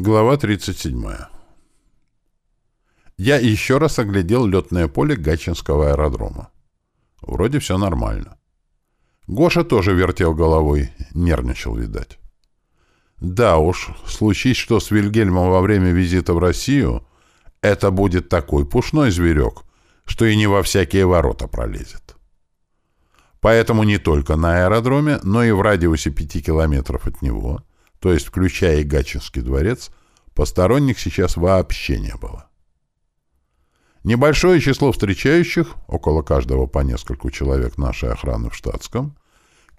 Глава 37. Я еще раз оглядел летное поле Гатчинского аэродрома. Вроде все нормально. Гоша тоже вертел головой, нервничал, видать. Да уж, случись что с Вильгельмом во время визита в Россию, это будет такой пушной зверек, что и не во всякие ворота пролезет. Поэтому не только на аэродроме, но и в радиусе пяти километров от него — то есть включая и Гатчинский дворец, посторонних сейчас вообще не было. Небольшое число встречающих, около каждого по нескольку человек нашей охраны в штатском,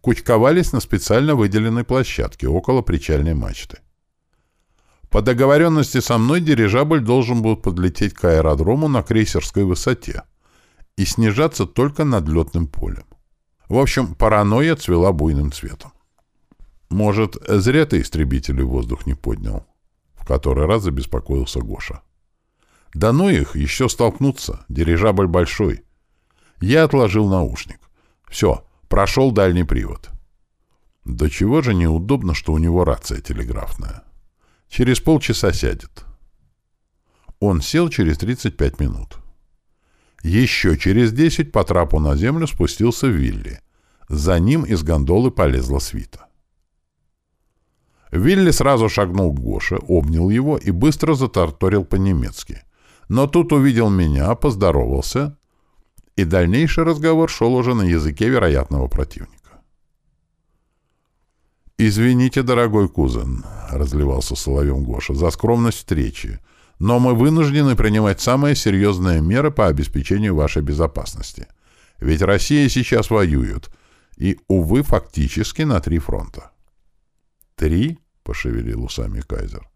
кучковались на специально выделенной площадке около причальной мачты. По договоренности со мной дирижабль должен был подлететь к аэродрому на крейсерской высоте и снижаться только над летным полем. В общем, паранойя цвела буйным цветом. «Может, зря ты истребители в воздух не поднял?» В который раз забеспокоился Гоша. «Да ну их, еще столкнуться. Дирижабль большой». Я отложил наушник. «Все, прошел дальний привод». «Да чего же неудобно, что у него рация телеграфная. Через полчаса сядет». Он сел через 35 минут. Еще через 10 по трапу на землю спустился Вилли. За ним из гондолы полезла свита. Вилли сразу шагнул к Гоше, обнял его и быстро заторторил по-немецки. Но тут увидел меня, поздоровался, и дальнейший разговор шел уже на языке вероятного противника. «Извините, дорогой кузен», — разливался соловьем Гоша, — «за скромность встречи, но мы вынуждены принимать самые серьезные меры по обеспечению вашей безопасности. Ведь Россия сейчас воюет, и, увы, фактически на три фронта». «Три?» — пошевелил усами Кайзер.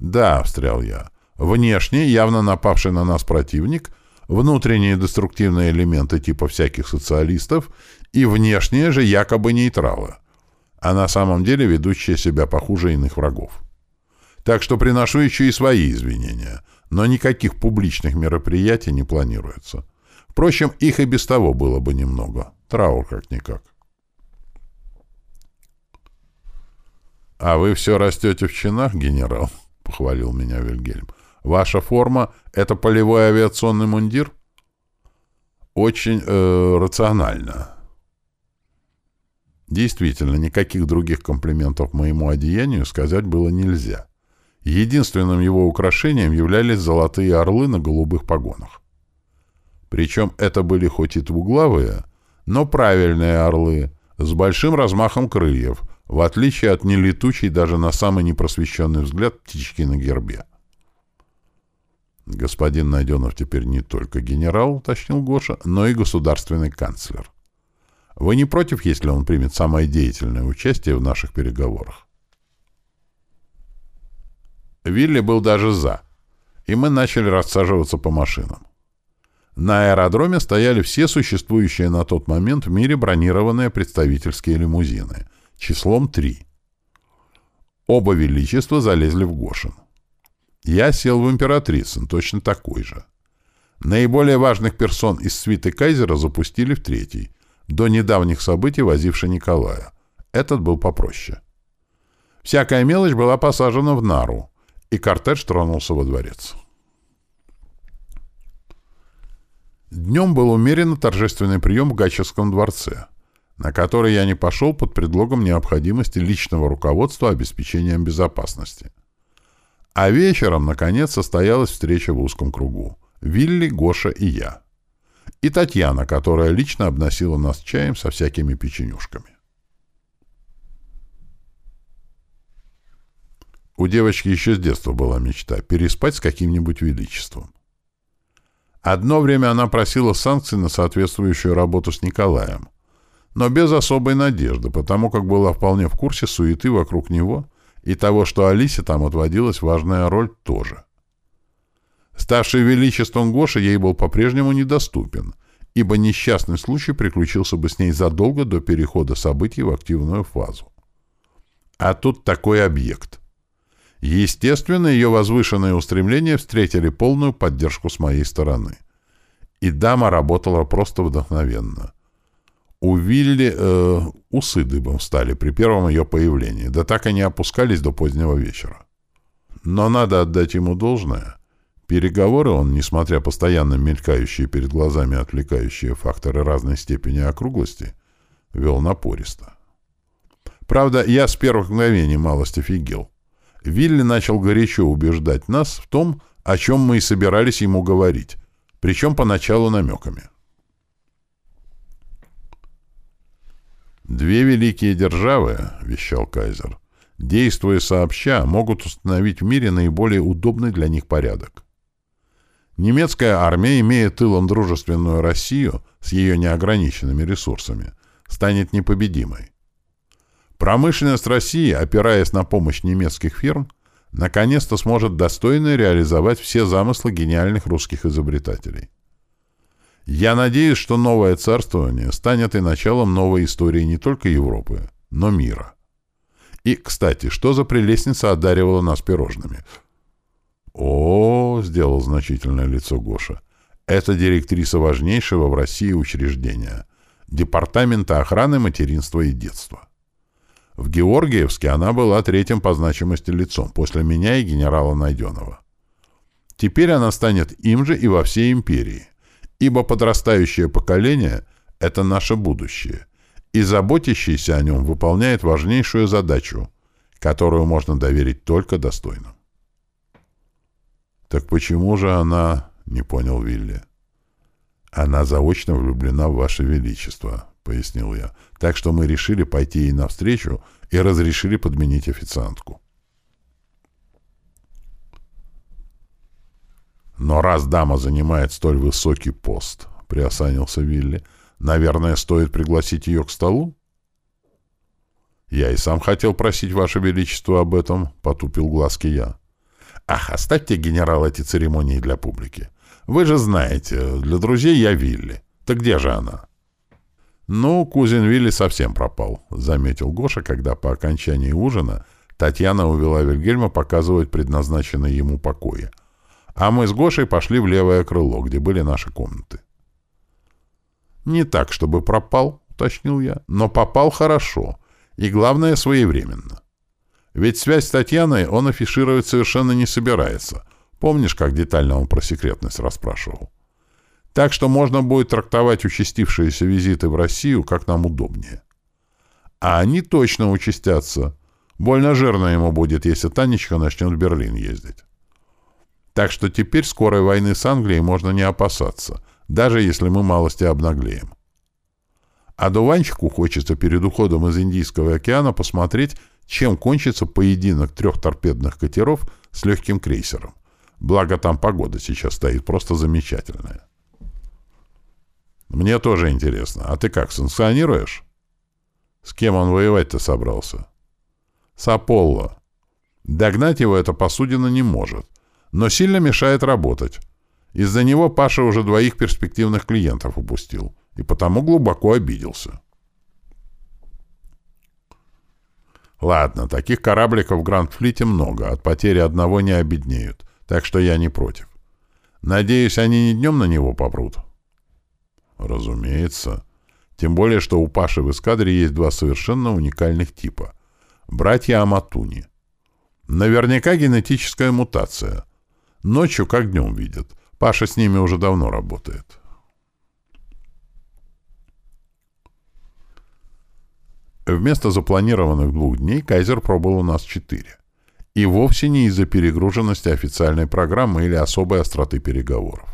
«Да», — встрял я. «Внешне, явно напавший на нас противник, внутренние деструктивные элементы типа всяких социалистов и внешние же якобы нейтралы, а на самом деле ведущие себя похуже иных врагов. Так что приношу еще и свои извинения, но никаких публичных мероприятий не планируется. Впрочем, их и без того было бы немного. Траур как-никак. «А вы все растете в чинах, генерал?» — похвалил меня Вильгельм. «Ваша форма — это полевой авиационный мундир?» «Очень э, рационально». Действительно, никаких других комплиментов моему одеянию сказать было нельзя. Единственным его украшением являлись золотые орлы на голубых погонах. Причем это были хоть и двуглавые, но правильные орлы, с большим размахом крыльев, в отличие от нелетучей даже на самый непросвещенный взгляд птички на гербе. Господин Найденов теперь не только генерал, уточнил Гоша, но и государственный канцлер. Вы не против, если он примет самое деятельное участие в наших переговорах? Вилли был даже «за», и мы начали рассаживаться по машинам. На аэродроме стояли все существующие на тот момент в мире бронированные представительские лимузины — числом три. Оба величества залезли в Гошин. Я сел в императрицын, точно такой же. Наиболее важных персон из свиты кайзера запустили в третий, до недавних событий возивший Николая. Этот был попроще. Всякая мелочь была посажена в нару, и кортеж тронулся во дворец. Днем был умеренно торжественный прием в Гачевском дворце — на который я не пошел под предлогом необходимости личного руководства обеспечением безопасности. А вечером, наконец, состоялась встреча в узком кругу. Вилли, Гоша и я. И Татьяна, которая лично обносила нас чаем со всякими печенюшками. У девочки еще с детства была мечта — переспать с каким-нибудь величеством. Одно время она просила санкций на соответствующую работу с Николаем — но без особой надежды, потому как была вполне в курсе суеты вокруг него и того, что Алисе там отводилась важная роль тоже. Ставший величеством Гоша ей был по-прежнему недоступен, ибо несчастный случай приключился бы с ней задолго до перехода событий в активную фазу. А тут такой объект. Естественно, ее возвышенные устремления встретили полную поддержку с моей стороны. И дама работала просто вдохновенно — у Вилли э, усы дыбом встали при первом ее появлении, да так они опускались до позднего вечера. Но надо отдать ему должное. Переговоры он, несмотря постоянно мелькающие перед глазами отвлекающие факторы разной степени округлости, вел напористо. Правда, я с первых мгновений малость офигел. Вилли начал горячо убеждать нас в том, о чем мы и собирались ему говорить, причем поначалу намеками. «Две великие державы, — вещал Кайзер, — действуя сообща, могут установить в мире наиболее удобный для них порядок. Немецкая армия, имея тылом дружественную Россию с ее неограниченными ресурсами, станет непобедимой. Промышленность России, опираясь на помощь немецких фирм, наконец-то сможет достойно реализовать все замыслы гениальных русских изобретателей. Я надеюсь, что новое царствование станет и началом новой истории не только Европы, но мира. И, кстати, что за прелестница одаривала нас пирожными? О, сделал значительное лицо Гоша. Это директриса важнейшего в России учреждения Департамента охраны материнства и детства. В Георгиевске она была третьим по значимости лицом после меня и генерала Найденова. Теперь она станет им же и во всей империи ибо подрастающее поколение — это наше будущее, и заботящийся о нем выполняет важнейшую задачу, которую можно доверить только достойным. «Так почему же она...» — не понял Вилли. «Она заочно влюблена в Ваше Величество», — пояснил я. «Так что мы решили пойти ей навстречу и разрешили подменить официантку». Но раз дама занимает столь высокий пост, — приосанился Вилли, — наверное, стоит пригласить ее к столу? Я и сам хотел просить Ваше Величество об этом, — потупил глазки я. Ах, оставьте, генерал, эти церемонии для публики. Вы же знаете, для друзей я Вилли. Так где же она? Ну, кузин Вилли совсем пропал, — заметил Гоша, когда по окончании ужина Татьяна увела Вильгельма показывать предназначенные ему покои, а мы с Гошей пошли в левое крыло, где были наши комнаты. «Не так, чтобы пропал», — уточнил я, — «но попал хорошо, и, главное, своевременно. Ведь связь с Татьяной он афишировать совершенно не собирается. Помнишь, как детально он про секретность расспрашивал? Так что можно будет трактовать участившиеся визиты в Россию как нам удобнее. А они точно участятся. Больно жирно ему будет, если Танечка начнет в Берлин ездить. Так что теперь скорой войны с Англией можно не опасаться, даже если мы малости обнаглеем. А дуванчику хочется перед уходом из Индийского океана посмотреть, чем кончится поединок трех торпедных катеров с легким крейсером. Благо там погода сейчас стоит просто замечательная. Мне тоже интересно. А ты как, санкционируешь? С кем он воевать-то собрался? С Аполло. Догнать его эта посудина не может но сильно мешает работать. Из-за него Паша уже двоих перспективных клиентов упустил, и потому глубоко обиделся. Ладно, таких корабликов в Гранд-флите много, от потери одного не обеднеют, так что я не против. Надеюсь, они не днем на него попрут? Разумеется. Тем более, что у Паши в эскадре есть два совершенно уникальных типа. Братья Аматуни. Наверняка генетическая мутация. Ночью как днем видят. Паша с ними уже давно работает. Вместо запланированных двух дней Кайзер пробыл у нас четыре. И вовсе не из-за перегруженности официальной программы или особой остроты переговоров.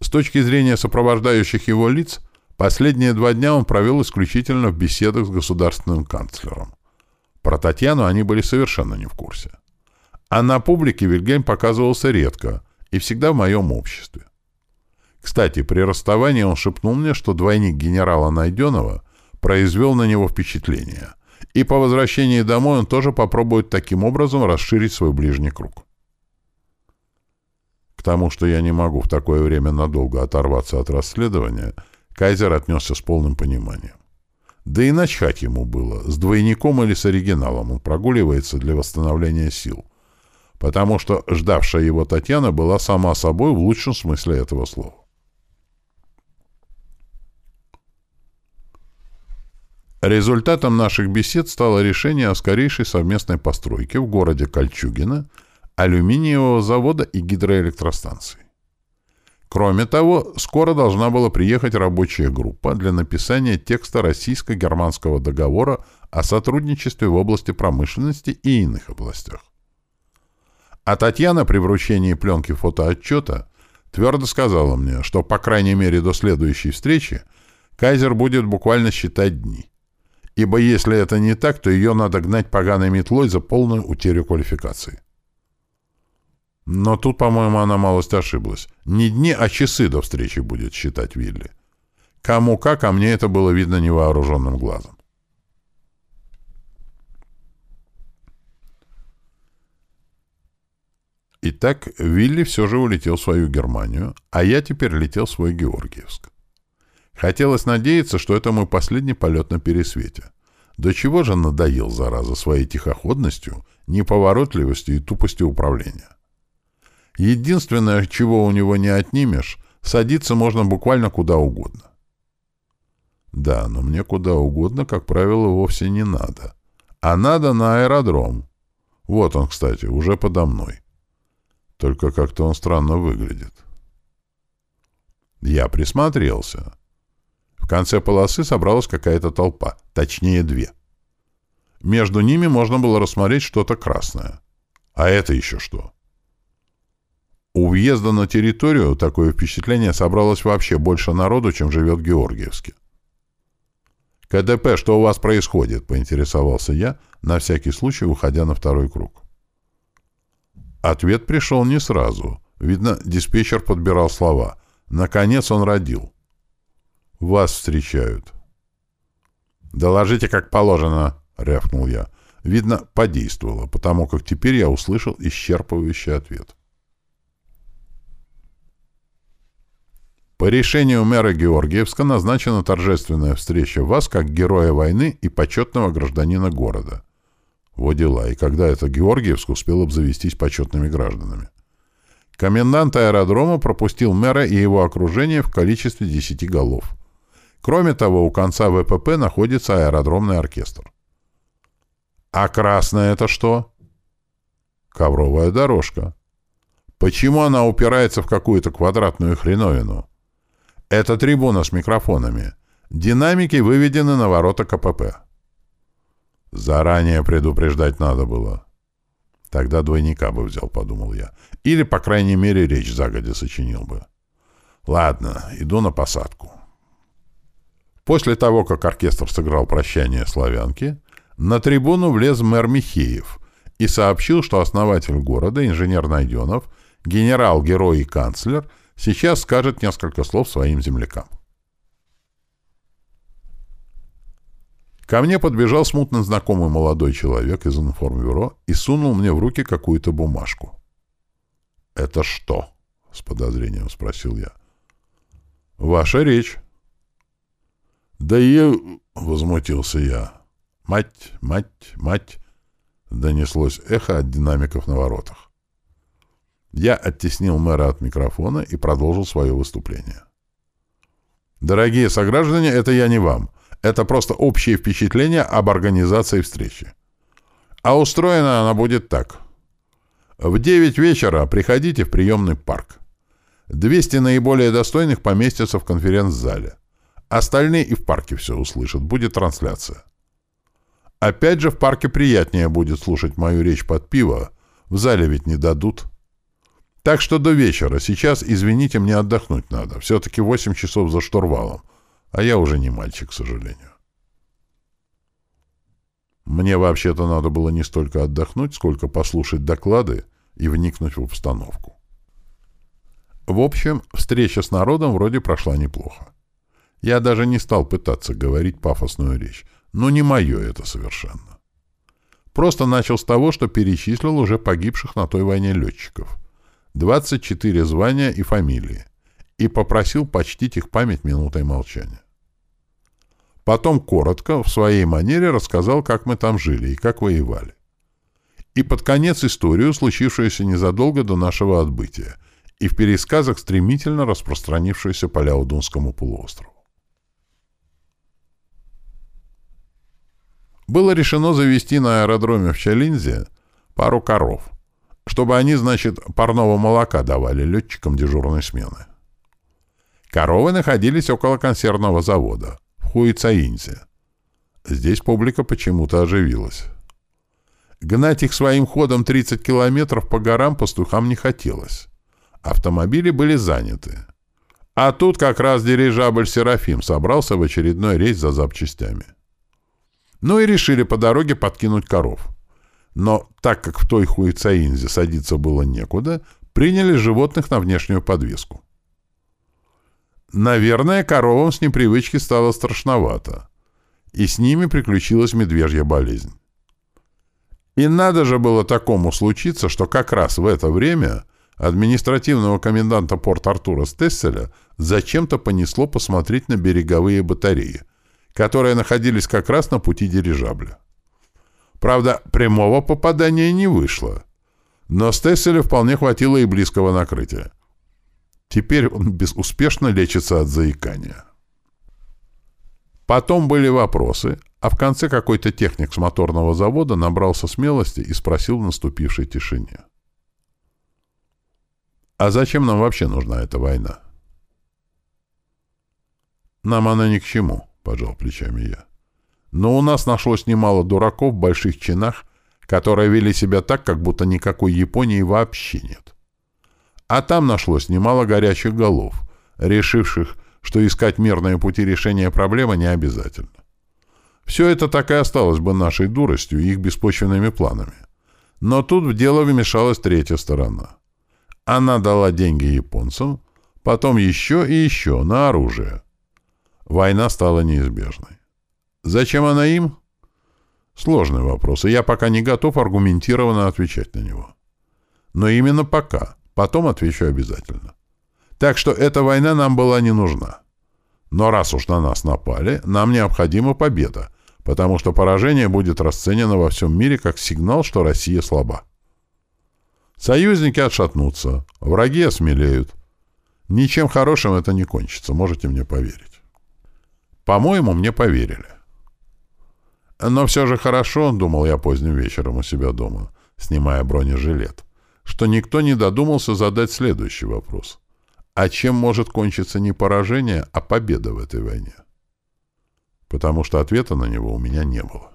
С точки зрения сопровождающих его лиц, последние два дня он провел исключительно в беседах с государственным канцлером. Про Татьяну они были совершенно не в курсе. А на публике Вильгельм показывался редко и всегда в моем обществе. Кстати, при расставании он шепнул мне, что двойник генерала Найденова произвел на него впечатление, и по возвращении домой он тоже попробует таким образом расширить свой ближний круг. К тому, что я не могу в такое время надолго оторваться от расследования, Кайзер отнесся с полным пониманием. Да и начхать ему было, с двойником или с оригиналом он прогуливается для восстановления сил, потому что ждавшая его Татьяна была сама собой в лучшем смысле этого слова. Результатом наших бесед стало решение о скорейшей совместной постройке в городе Кольчугино алюминиевого завода и гидроэлектростанции. Кроме того, скоро должна была приехать рабочая группа для написания текста российско-германского договора о сотрудничестве в области промышленности и иных областях. А Татьяна при вручении пленки фотоотчета твердо сказала мне, что, по крайней мере, до следующей встречи Кайзер будет буквально считать дни ибо если это не так, то ее надо гнать поганой метлой за полную утерю квалификации. Но тут, по-моему, она малость ошиблась. Не дни, а часы до встречи будет считать Вилли. Кому как, а мне это было видно невооруженным глазом. Итак, Вилли все же улетел в свою Германию, а я теперь летел в свой Георгиевск. Хотелось надеяться, что это мой последний полет на пересвете. До чего же надоел, зараза, своей тихоходностью, неповоротливостью и тупостью управления. Единственное, чего у него не отнимешь, садиться можно буквально куда угодно. Да, но мне куда угодно, как правило, вовсе не надо. А надо на аэродром. Вот он, кстати, уже подо мной. Только как-то он странно выглядит. Я присмотрелся. В конце полосы собралась какая-то толпа, точнее две. Между ними можно было рассмотреть что-то красное. А это еще что? У въезда на территорию такое впечатление собралось вообще больше народу, чем живет в Георгиевске. «КДП, что у вас происходит?» — поинтересовался я, на всякий случай уходя на второй круг. Ответ пришел не сразу. Видно, диспетчер подбирал слова. Наконец он родил. Вас встречают. «Доложите, как положено», — рявкнул я. Видно, подействовало, потому как теперь я услышал исчерпывающий ответ. По решению мэра Георгиевска назначена торжественная встреча вас как героя войны и почетного гражданина города. Вот дела, и когда это Георгиевск успел обзавестись почетными гражданами. Комендант аэродрома пропустил мэра и его окружение в количестве десяти голов — Кроме того, у конца ВПП находится аэродромный оркестр. А красная это что? Ковровая дорожка. Почему она упирается в какую-то квадратную хреновину? Это трибуна с микрофонами. Динамики выведены на ворота КПП. Заранее предупреждать надо было. Тогда двойника бы взял, подумал я. Или, по крайней мере, речь загодя сочинил бы. Ладно, иду на посадку. После того, как оркестр сыграл «Прощание славянки», на трибуну влез мэр Михеев и сообщил, что основатель города, инженер Найденов, генерал, герой и канцлер, сейчас скажет несколько слов своим землякам. Ко мне подбежал смутно знакомый молодой человек из информбюро и сунул мне в руки какую-то бумажку. «Это что?» — с подозрением спросил я. «Ваша речь». «Да и...» — возмутился я. «Мать, мать, мать!» — донеслось эхо от динамиков на воротах. Я оттеснил мэра от микрофона и продолжил свое выступление. «Дорогие сограждане, это я не вам. Это просто общее впечатление об организации встречи. А устроена она будет так. В девять вечера приходите в приемный парк. 200 наиболее достойных поместятся в конференц-зале. Остальные и в парке все услышат. Будет трансляция. Опять же, в парке приятнее будет слушать мою речь под пиво. В зале ведь не дадут. Так что до вечера. Сейчас, извините, мне отдохнуть надо. Все-таки 8 часов за штурвалом. А я уже не мальчик, к сожалению. Мне вообще-то надо было не столько отдохнуть, сколько послушать доклады и вникнуть в обстановку. В общем, встреча с народом вроде прошла неплохо. Я даже не стал пытаться говорить пафосную речь. Но не мое это совершенно. Просто начал с того, что перечислил уже погибших на той войне летчиков. 24 звания и фамилии. И попросил почтить их память минутой молчания. Потом коротко, в своей манере, рассказал, как мы там жили и как воевали. И под конец историю, случившуюся незадолго до нашего отбытия, и в пересказах стремительно распространившуюся по Ляудунскому полуострову. было решено завести на аэродроме в Челинзе пару коров, чтобы они, значит, парного молока давали летчикам дежурной смены. Коровы находились около консервного завода, в Хуицаинзе. Здесь публика почему-то оживилась. Гнать их своим ходом 30 километров по горам пастухам не хотелось. Автомобили были заняты. А тут как раз дирижабль «Серафим» собрался в очередной рейс за запчастями. Ну и решили по дороге подкинуть коров. Но так как в той хуицаинзе садиться было некуда, приняли животных на внешнюю подвеску. Наверное, коровам с непривычки стало страшновато. И с ними приключилась медвежья болезнь. И надо же было такому случиться, что как раз в это время административного коменданта Порт-Артура Стесселя зачем-то понесло посмотреть на береговые батареи, которые находились как раз на пути дирижабля. Правда, прямого попадания не вышло, но Стесселю вполне хватило и близкого накрытия. Теперь он безуспешно лечится от заикания. Потом были вопросы, а в конце какой-то техник с моторного завода набрался смелости и спросил в наступившей тишине. «А зачем нам вообще нужна эта война?» «Нам она ни к чему», — пожал плечами я. «Но у нас нашлось немало дураков в больших чинах, которые вели себя так, как будто никакой Японии вообще нет. А там нашлось немало горячих голов, решивших, что искать мирные пути решения проблемы не обязательно. Все это так и осталось бы нашей дуростью и их беспочвенными планами. Но тут в дело вмешалась третья сторона. Она дала деньги японцам, потом еще и еще на оружие. Война стала неизбежной. Зачем она им? Сложный вопрос, и я пока не готов аргументированно отвечать на него. Но именно пока. Потом отвечу обязательно. Так что эта война нам была не нужна. Но раз уж на нас напали, нам необходима победа, потому что поражение будет расценено во всем мире как сигнал, что Россия слаба. Союзники отшатнутся, враги осмелеют. Ничем хорошим это не кончится, можете мне поверить. По-моему, мне поверили. Но все же хорошо, думал я поздним вечером у себя дома, снимая бронежилет, что никто не додумался задать следующий вопрос. А чем может кончиться не поражение, а победа в этой войне? потому что ответа на него у меня не было.